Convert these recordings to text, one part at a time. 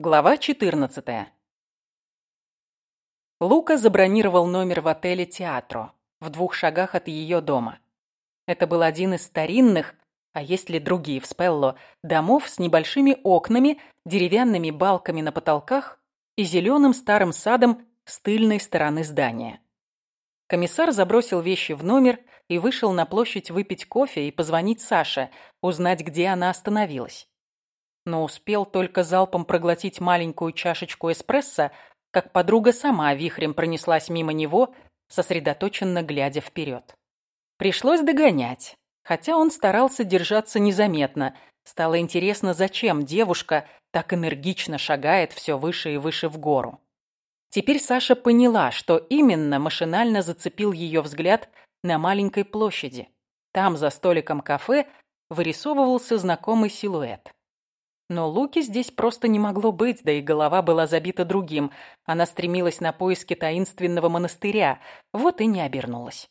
Глава 14. Лука забронировал номер в отеле «Театро» в двух шагах от ее дома. Это был один из старинных, а есть ли другие в Спелло, домов с небольшими окнами, деревянными балками на потолках и зеленым старым садом с тыльной стороны здания. Комиссар забросил вещи в номер и вышел на площадь выпить кофе и позвонить Саше, узнать, где она остановилась но успел только залпом проглотить маленькую чашечку эспрессо, как подруга сама вихрем пронеслась мимо него, сосредоточенно глядя вперед. Пришлось догонять, хотя он старался держаться незаметно. Стало интересно, зачем девушка так энергично шагает все выше и выше в гору. Теперь Саша поняла, что именно машинально зацепил ее взгляд на маленькой площади. Там, за столиком кафе, вырисовывался знакомый силуэт. Но Луки здесь просто не могло быть, да и голова была забита другим. Она стремилась на поиски таинственного монастыря, вот и не обернулась.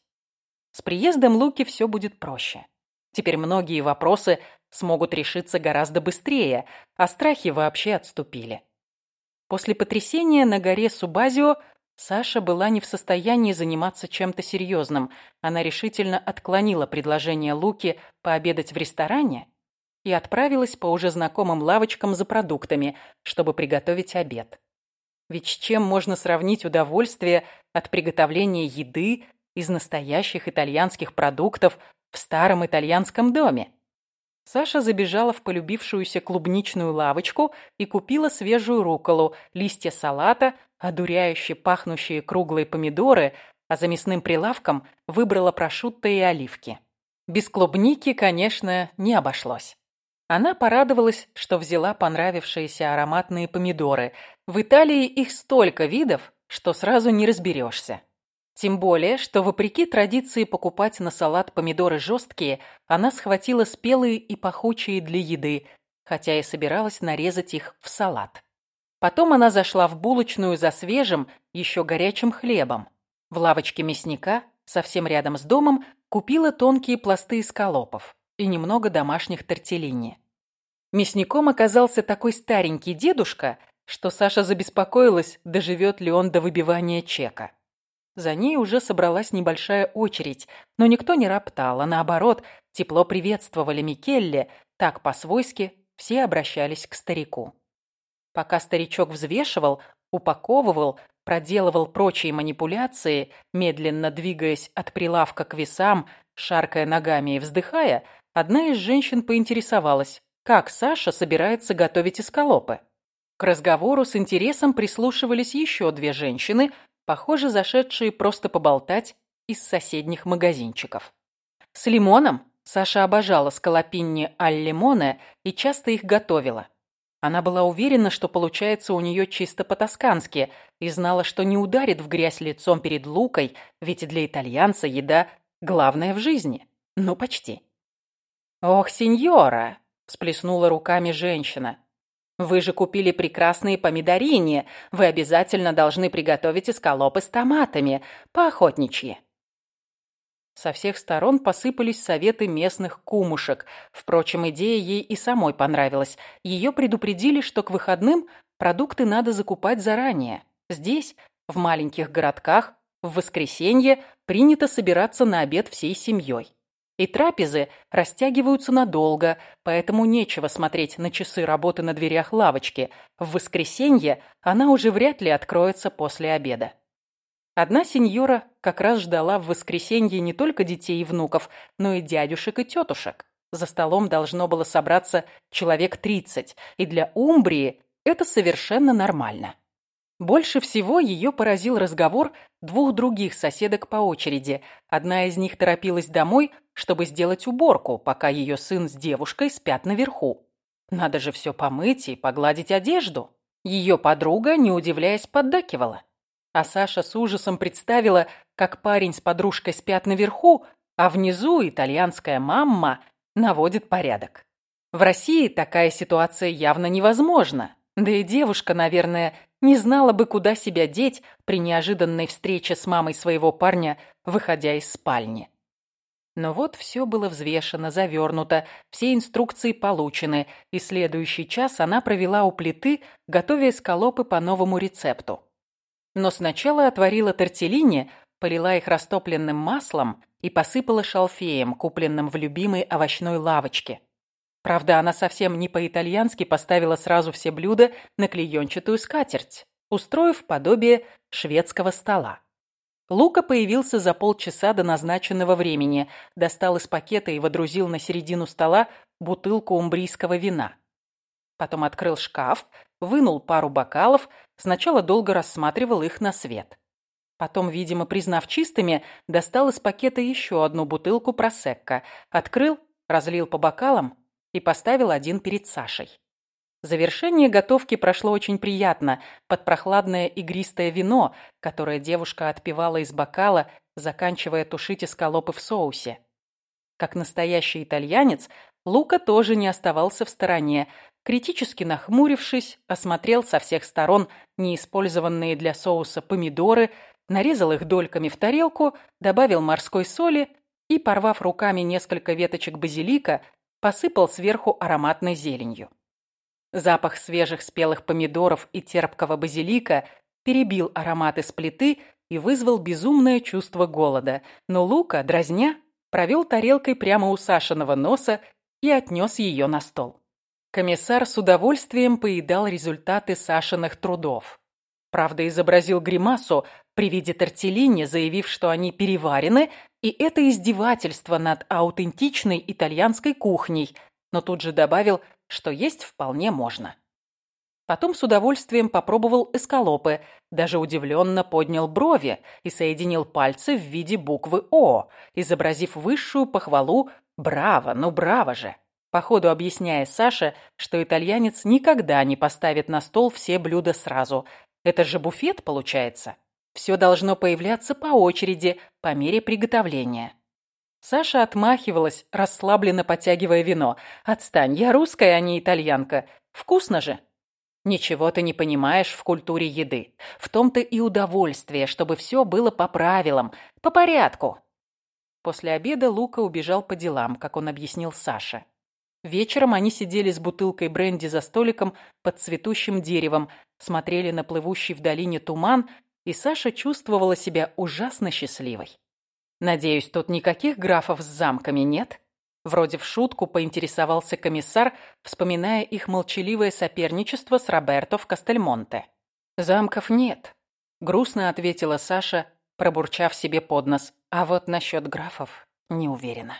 С приездом Луки все будет проще. Теперь многие вопросы смогут решиться гораздо быстрее, а страхи вообще отступили. После потрясения на горе Субазио Саша была не в состоянии заниматься чем-то серьезным. Она решительно отклонила предложение Луки пообедать в ресторане и отправилась по уже знакомым лавочкам за продуктами, чтобы приготовить обед. Ведь с чем можно сравнить удовольствие от приготовления еды из настоящих итальянских продуктов в старом итальянском доме? Саша забежала в полюбившуюся клубничную лавочку и купила свежую руколу, листья салата, одуряюще пахнущие круглые помидоры, а за мясным прилавком выбрала прошутто и оливки. Без клубники, конечно, не обошлось. Она порадовалась, что взяла понравившиеся ароматные помидоры. В Италии их столько видов, что сразу не разберешься. Тем более, что вопреки традиции покупать на салат помидоры жесткие, она схватила спелые и пахучие для еды, хотя и собиралась нарезать их в салат. Потом она зашла в булочную за свежим, еще горячим хлебом. В лавочке мясника, совсем рядом с домом, купила тонкие пласты скалопов и немного домашних тортеллини. Мясником оказался такой старенький дедушка, что Саша забеспокоилась, доживет ли он до выбивания чека. За ней уже собралась небольшая очередь, но никто не роптал, а наоборот, тепло приветствовали Микелле, так по-свойски все обращались к старику. Пока старичок взвешивал, упаковывал, проделывал прочие манипуляции, медленно двигаясь от прилавка к весам, шаркая ногами и вздыхая, одна из женщин поинтересовалась, как Саша собирается готовить эскалопы. К разговору с интересом прислушивались еще две женщины, похоже, зашедшие просто поболтать из соседних магазинчиков. С лимоном Саша обожала скалопинни аль лимоне и часто их готовила. Она была уверена, что получается у нее чисто по-тоскански, и знала, что не ударит в грязь лицом перед Лукой, ведь для итальянца еда – главное в жизни. Ну, почти. «Ох, сеньора!» – всплеснула руками женщина. «Вы же купили прекрасные помидорини. Вы обязательно должны приготовить эскалопы с томатами, поохотничьи». Со всех сторон посыпались советы местных кумушек. Впрочем, идея ей и самой понравилась. Ее предупредили, что к выходным продукты надо закупать заранее. Здесь, в маленьких городках, в воскресенье принято собираться на обед всей семьей. И трапезы растягиваются надолго, поэтому нечего смотреть на часы работы на дверях лавочки. В воскресенье она уже вряд ли откроется после обеда. Одна сеньора как раз ждала в воскресенье не только детей и внуков, но и дядюшек и тетушек. За столом должно было собраться человек тридцать, и для Умбрии это совершенно нормально. Больше всего ее поразил разговор двух других соседок по очереди. Одна из них торопилась домой, чтобы сделать уборку, пока ее сын с девушкой спят наверху. Надо же все помыть и погладить одежду. Ее подруга, не удивляясь, поддакивала. А Саша с ужасом представила, как парень с подружкой спят наверху, а внизу итальянская мамма наводит порядок. В России такая ситуация явно невозможна. Да и девушка, наверное, не знала бы, куда себя деть при неожиданной встрече с мамой своего парня, выходя из спальни. Но вот все было взвешено, завернуто, все инструкции получены, и следующий час она провела у плиты, готовя эскалопы по новому рецепту. Но сначала отварила тортеллини, полила их растопленным маслом и посыпала шалфеем, купленным в любимой овощной лавочке. Правда, она совсем не по-итальянски поставила сразу все блюда на клеенчатую скатерть, устроив подобие шведского стола. Лука появился за полчаса до назначенного времени, достал из пакета и водрузил на середину стола бутылку умбрийского вина. Потом открыл шкаф, вынул пару бокалов, сначала долго рассматривал их на свет. Потом, видимо, признав чистыми, достал из пакета еще одну бутылку просекко, открыл, разлил по бокалам и поставил один перед Сашей. Завершение готовки прошло очень приятно, под прохладное игристое вино, которое девушка отпивала из бокала, заканчивая тушить эскалопы в соусе. Как настоящий итальянец, Лука тоже не оставался в стороне. Критически нахмурившись, осмотрел со всех сторон неиспользованные для соуса помидоры, нарезал их дольками в тарелку, добавил морской соли и, порвав руками несколько веточек базилика, посыпал сверху ароматной зеленью. Запах свежих спелых помидоров и терпкого базилика перебил ароматы с плиты и вызвал безумное чувство голода, но Лука, дразня, провел тарелкой прямо у Сашиного носа и отнес ее на стол. Комиссар с удовольствием поедал результаты Сашиных трудов. Правда, изобразил гримасу при виде тортеллини, заявив, что они переварены, и это издевательство над аутентичной итальянской кухней, но тут же добавил, что есть вполне можно. Потом с удовольствием попробовал эскалопы, даже удивленно поднял брови и соединил пальцы в виде буквы «О», изобразив высшую похвалу «Браво, ну браво же!» Походу объясняя Саше, что итальянец никогда не поставит на стол все блюда сразу. Это же буфет, получается. Все должно появляться по очереди, по мере приготовления. Саша отмахивалась, расслабленно потягивая вино. «Отстань, я русская, а не итальянка. Вкусно же!» «Ничего ты не понимаешь в культуре еды. В том-то и удовольствие, чтобы все было по правилам, по порядку». После обеда Лука убежал по делам, как он объяснил Саше. Вечером они сидели с бутылкой бренди за столиком под цветущим деревом, смотрели на плывущий в долине туман, и Саша чувствовала себя ужасно счастливой. Надеюсь, тут никаких графов с замками нет? Вроде в шутку поинтересовался комиссар, вспоминая их молчаливое соперничество с Роберто в Кастельмонте. «Замков нет», — грустно ответила Саша, пробурчав себе под нос. «А вот насчет графов не уверена».